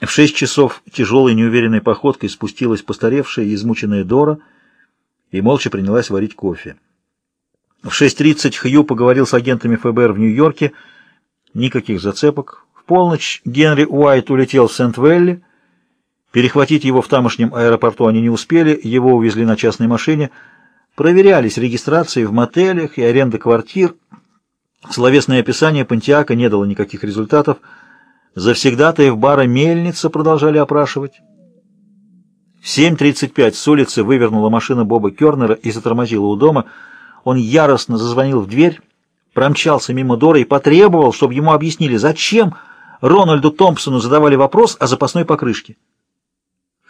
В шесть часов тяжелой неуверенной походкой спустилась постаревшая и измученная Дора и молча принялась варить кофе. В 6.30 Хью поговорил с агентами ФБР в Нью-Йорке. Никаких зацепок. В полночь Генри Уайт улетел в Сент-Велли. Перехватить его в тамошнем аэропорту они не успели, его увезли на частной машине. Проверялись регистрации в мотелях и аренда квартир. Словесное описание Пантиака не дало никаких результатов. Завсегдатаев бара «Мельница» продолжали опрашивать. В 7.35 с улицы вывернула машина Боба Кернера и затормозила у дома. Он яростно зазвонил в дверь, промчался мимо Дора и потребовал, чтобы ему объяснили, зачем Рональду Томпсону задавали вопрос о запасной покрышке.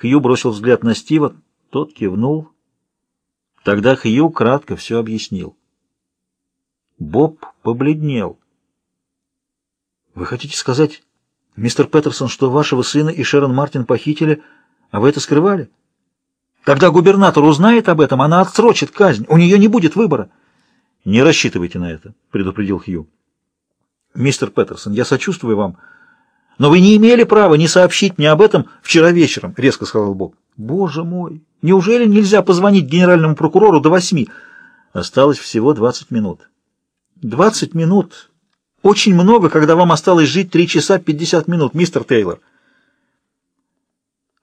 Хью бросил взгляд на Стива, тот кивнул. Тогда Хью кратко все объяснил. Боб побледнел. «Вы хотите сказать, мистер Петерсон, что вашего сына и Шерон Мартин похитили, а вы это скрывали?» Когда губернатор узнает об этом, она отсрочит казнь. У нее не будет выбора. Не рассчитывайте на это, предупредил Хью. Мистер Петерсон, я сочувствую вам, но вы не имели права не сообщить мне об этом вчера вечером, резко сказал Боб. Боже мой, неужели нельзя позвонить генеральному прокурору до восьми? Осталось всего двадцать минут. Двадцать минут. Очень много, когда вам осталось жить три часа пятьдесят минут, мистер Тейлор.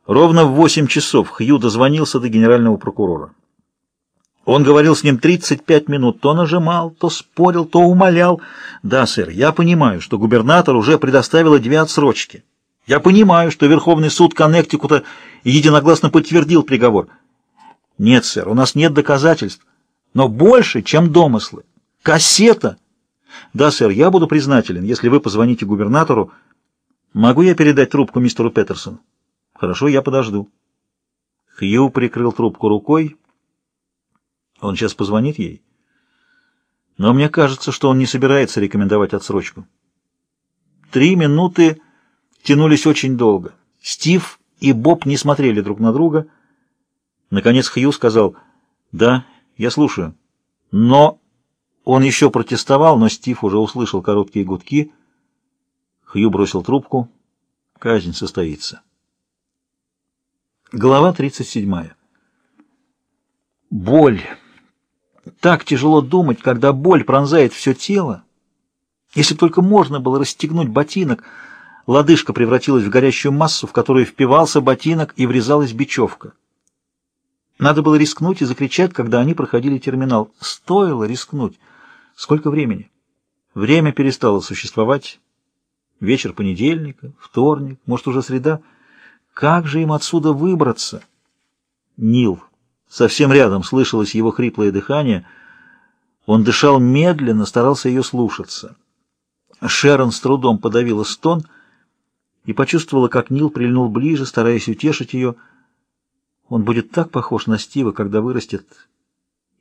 Ровно в восемь часов Хью дозвонился до генерального прокурора. Он говорил с ним 35 минут, то нажимал, то спорил, то умолял. «Да, сэр, я понимаю, что губернатор уже предоставила две отсрочки. Я понимаю, что Верховный суд Коннектикута единогласно подтвердил приговор. Нет, сэр, у нас нет доказательств, но больше, чем домыслы. Кассета!» «Да, сэр, я буду признателен, если вы позвоните губернатору. Могу я передать трубку мистеру Петерсону?» Хорошо, я подожду. Хью прикрыл трубку рукой. Он сейчас позвонит ей. Но мне кажется, что он не собирается рекомендовать отсрочку. Три минуты тянулись очень долго. Стив и Боб не смотрели друг на друга. Наконец Хью сказал, «Да, я слушаю». Но он еще протестовал, но Стив уже услышал короткие гудки. Хью бросил трубку. Казнь состоится. Глава 37. Боль. Так тяжело думать, когда боль пронзает все тело. Если только можно было расстегнуть ботинок, лодыжка превратилась в горящую массу, в которую впивался ботинок и врезалась бечевка. Надо было рискнуть и закричать, когда они проходили терминал. Стоило рискнуть. Сколько времени? Время перестало существовать. Вечер понедельника, вторник, может, уже среда — как же им отсюда выбраться? Нил. Совсем рядом слышалось его хриплое дыхание. Он дышал медленно, старался ее слушаться. Шерон с трудом подавила стон и почувствовала, как Нил прильнул ближе, стараясь утешить ее. Он будет так похож на Стива, когда вырастет,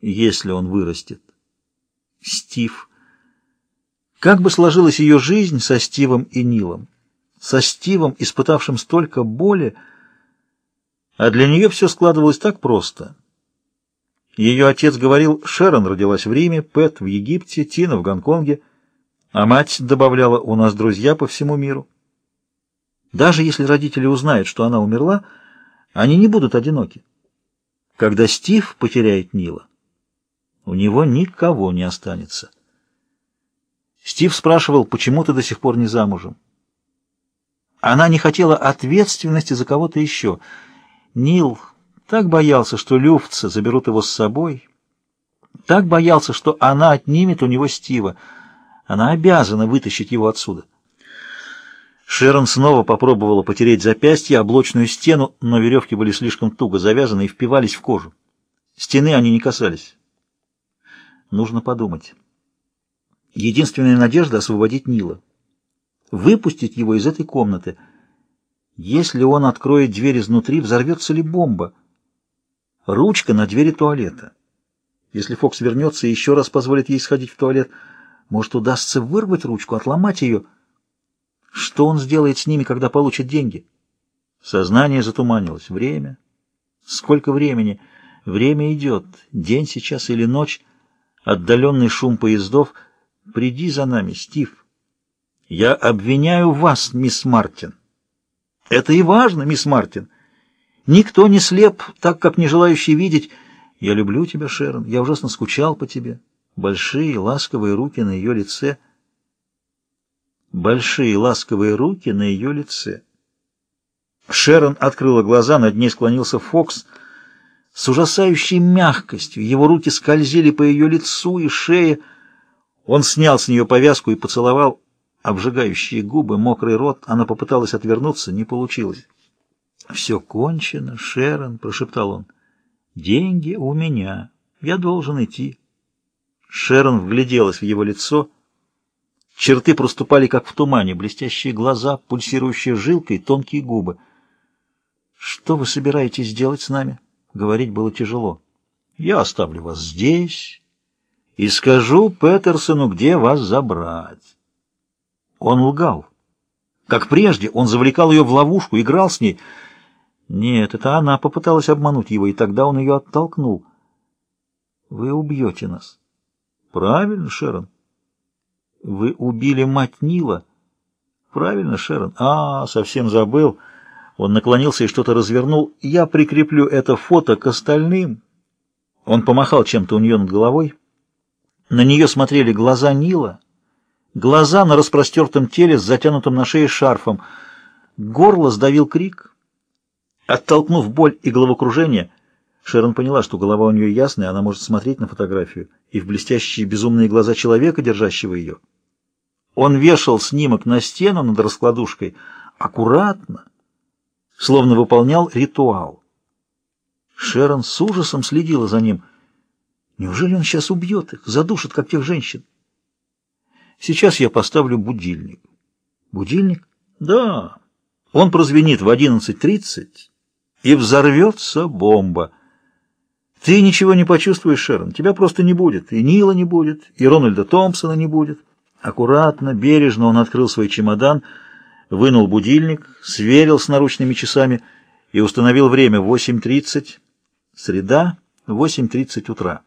если он вырастет. Стив. Как бы сложилась ее жизнь со Стивом и Нилом? со Стивом, испытавшим столько боли, а для нее все складывалось так просто. Ее отец говорил, Шерон родилась в Риме, Пэт в Египте, Тина в Гонконге, а мать добавляла, у нас друзья по всему миру. Даже если родители узнают, что она умерла, они не будут одиноки. Когда Стив потеряет Нила, у него никого не останется. Стив спрашивал, почему ты до сих пор не замужем. Она не хотела ответственности за кого-то еще. Нил так боялся, что люфтцы заберут его с собой, так боялся, что она отнимет у него Стива. Она обязана вытащить его отсюда. Шерон снова попробовала потереть запястье о блочную стену, но веревки были слишком туго завязаны и впивались в кожу. Стены они не касались. Нужно подумать. Единственная надежда — освободить Нила выпустить его из этой комнаты. Если он откроет дверь изнутри, взорвется ли бомба? Ручка на двери туалета. Если Фокс вернется и еще раз позволит ей сходить в туалет, может, удастся вырвать ручку, отломать ее? Что он сделает с ними, когда получит деньги? Сознание затуманилось. Время? Сколько времени? Время идет. День сейчас или ночь? Отдаленный шум поездов. Приди за нами, Стив. Я обвиняю вас, мисс Мартин. Это и важно, мисс Мартин. Никто не слеп, так как не желающий видеть. Я люблю тебя, Шерон, я ужасно скучал по тебе. Большие ласковые руки на ее лице. Большие ласковые руки на ее лице. Шерон открыла глаза, над ней склонился Фокс. С ужасающей мягкостью его руки скользили по ее лицу и шее. Он снял с нее повязку и поцеловал обжигающие губы, мокрый рот. Она попыталась отвернуться, не получилось. «Все кончено, Шерон», — прошептал он. «Деньги у меня. Я должен идти». Шерон вгляделась в его лицо. Черты проступали, как в тумане, блестящие глаза, пульсирующие жилкой, тонкие губы. «Что вы собираетесь делать с нами?» Говорить было тяжело. «Я оставлю вас здесь и скажу Петерсону, где вас забрать». Он лгал. Как прежде, он завлекал ее в ловушку, играл с ней. Нет, это она попыталась обмануть его, и тогда он ее оттолкнул. «Вы убьете нас». «Правильно, Шерон». «Вы убили мать Нила». «Правильно, Шерон». «А, совсем забыл». Он наклонился и что-то развернул. «Я прикреплю это фото к остальным». Он помахал чем-то у нее над головой. На нее смотрели глаза Нила, глаза на распростертом теле с затянутым на шее шарфом. Горло сдавил крик. Оттолкнув боль и головокружение, Шерон поняла, что голова у нее ясная, она может смотреть на фотографию и в блестящие безумные глаза человека, держащего ее. Он вешал снимок на стену над раскладушкой аккуратно, словно выполнял ритуал. Шерон с ужасом следила за ним. Неужели он сейчас убьет их, задушит, как тех женщин? Сейчас я поставлю будильник. Будильник? Да. Он прозвенит в 11.30, и взорвется бомба. Ты ничего не почувствуешь, Шерон. Тебя просто не будет. И Нила не будет, и Рональда Томпсона не будет. Аккуратно, бережно он открыл свой чемодан, вынул будильник, сверил с наручными часами и установил время 8.30, среда, 8.30 утра.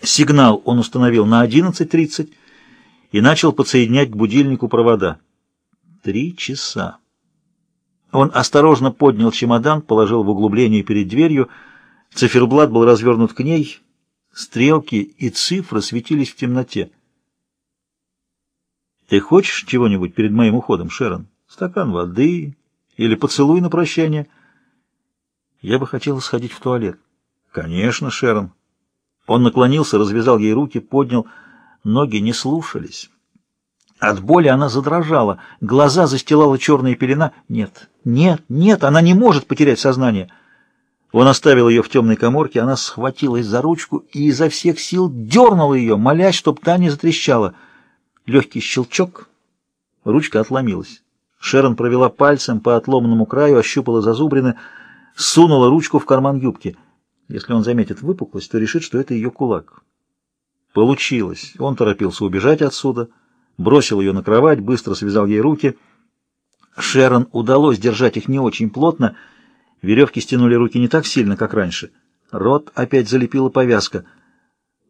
Сигнал он установил на 11.30 и начал подсоединять к будильнику провода. Три часа. Он осторожно поднял чемодан, положил в углубление перед дверью. Циферблат был развернут к ней. Стрелки и цифры светились в темноте. «Ты хочешь чего-нибудь перед моим уходом, Шерон? Стакан воды или поцелуй на прощание?» «Я бы хотела сходить в туалет». «Конечно, Шерон». Он наклонился, развязал ей руки, поднял ноги не слушались. От боли она задрожала, глаза застилала черная пелена. Нет, нет, нет, она не может потерять сознание. Он оставил ее в темной коморке, она схватилась за ручку и изо всех сил дернула ее, молясь, чтоб та не затрещала. Легкий щелчок, ручка отломилась. Шерон провела пальцем по отломанному краю, ощупала зазубрины, сунула ручку в карман юбки. Если он заметит выпуклость, то решит, что это ее кулак. Получилось. Он торопился убежать отсюда, бросил ее на кровать, быстро связал ей руки. Шерон удалось держать их не очень плотно. Веревки стянули руки не так сильно, как раньше. Рот опять залепила повязка.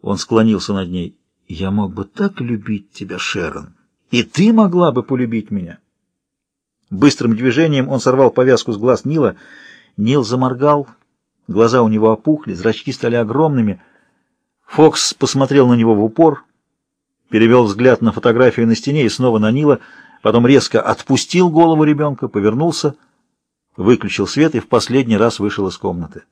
Он склонился над ней. «Я мог бы так любить тебя, Шерон, и ты могла бы полюбить меня». Быстрым движением он сорвал повязку с глаз Нила. Нил заморгал, глаза у него опухли, зрачки стали огромными — Фокс посмотрел на него в упор, перевел взгляд на фотографию на стене и снова на Нила, потом резко отпустил голову ребенка, повернулся, выключил свет и в последний раз вышел из комнаты.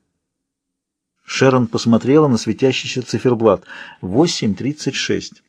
Шерон посмотрела на светящийся циферблат. 8.36.